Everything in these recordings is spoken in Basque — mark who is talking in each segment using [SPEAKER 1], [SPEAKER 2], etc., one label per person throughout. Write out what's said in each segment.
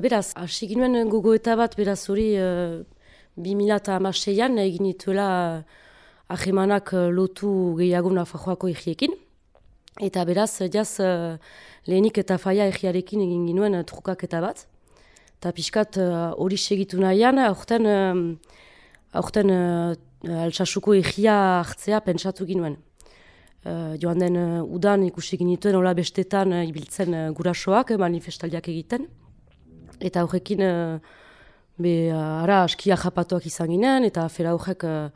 [SPEAKER 1] Beraz, hasi ginuen gogoeta bat, beraz hori uh, 2006an egin dituela ahemanak lotu gehiago nafajoako egiekin. Eta beraz, jaz, uh, lehenik eta faia egiarekin egin ginuen uh, trukaketa bat. Eta pixkat hori segitu nahian, aurten, aurten uh, altsasuko egia hartzea pentsatu ginuen. Uh, joan den uh, udan ikusi ginituen hola bestetan uh, ibiltzen uh, gurasoak manifestaldiak egiten. Eta horrekin uh, be, uh, ara askia japatuak izan ginen eta afera horrek uh,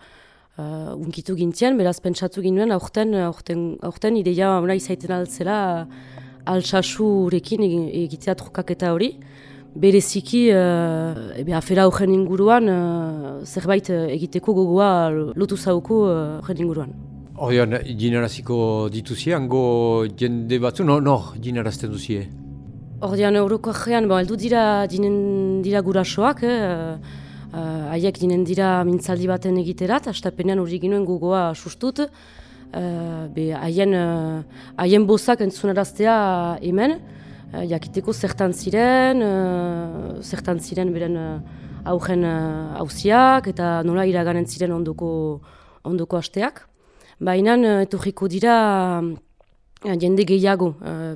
[SPEAKER 1] uh, unkitu gintzen, beraz pentsatu ginuen aurten, aurten, aurten ideia hona izaiten altzela uh, altsasurekin egitea trukaketa hori. Bereziki, uh, ebe afera horren inguruan, zerbait egiteko gogoa lotu zauku horren inguruan.
[SPEAKER 2] Horrean, jinaraziko dituzie, hango jende batzu, nor no, jinarazten duzie?
[SPEAKER 1] Horrean, euroko ajean, bon, eldu dira dinen dira gurasoak, eh? uh, haiek dinen dira mintzaldi baten egiterat, astapenean hori ginuen gogoa sustut, uh, be haien, uh, haien bozak entzunaraztea hemen, uh, jakiteko zertan ziren, uh, zertan ziren beren uh, augen hauziak, eta nola iraganen ziren ondoko, ondoko asteak. Baina eh, etorriko dira eh, jende gehiago. Uh,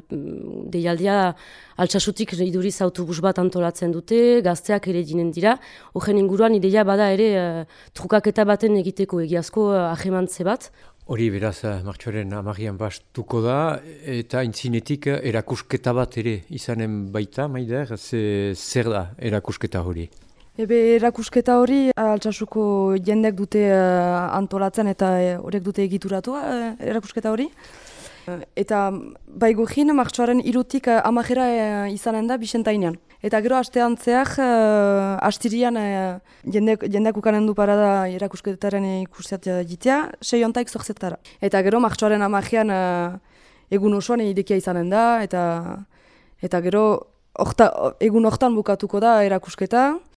[SPEAKER 1] deialdia altsasutik iduriz autobus bat antolatzen dute, gazteak ere dinen dira. Horren inguruan ideia bada ere uh, trukaketa baten egiteko egiazko uh, ahemantze bat.
[SPEAKER 2] Hori beraz, martxoaren amagian bastuko da, eta intzinetik erakusketa bat ere izanen baita, maider, zer da erakusketa hori?
[SPEAKER 3] Ebe erakusketa hori altsasuko jendek dute uh, antolatzen eta eh, horiek dute egituratu uh, erakusketa hori. Eta bai gugin, martxoaren irutik uh, amajera uh, izanen da Bixentainean. Eta gero astean zehak, uh, astirian uh, jendek, jendek ukanen du parada erakusketaren ikusiat jitea, sei ontaik zorzetara. Eta gero martxoaren amajean uh, egun osoan idekia izanen da, eta, eta gero orta, egun hortan bukatuko da erakusketa.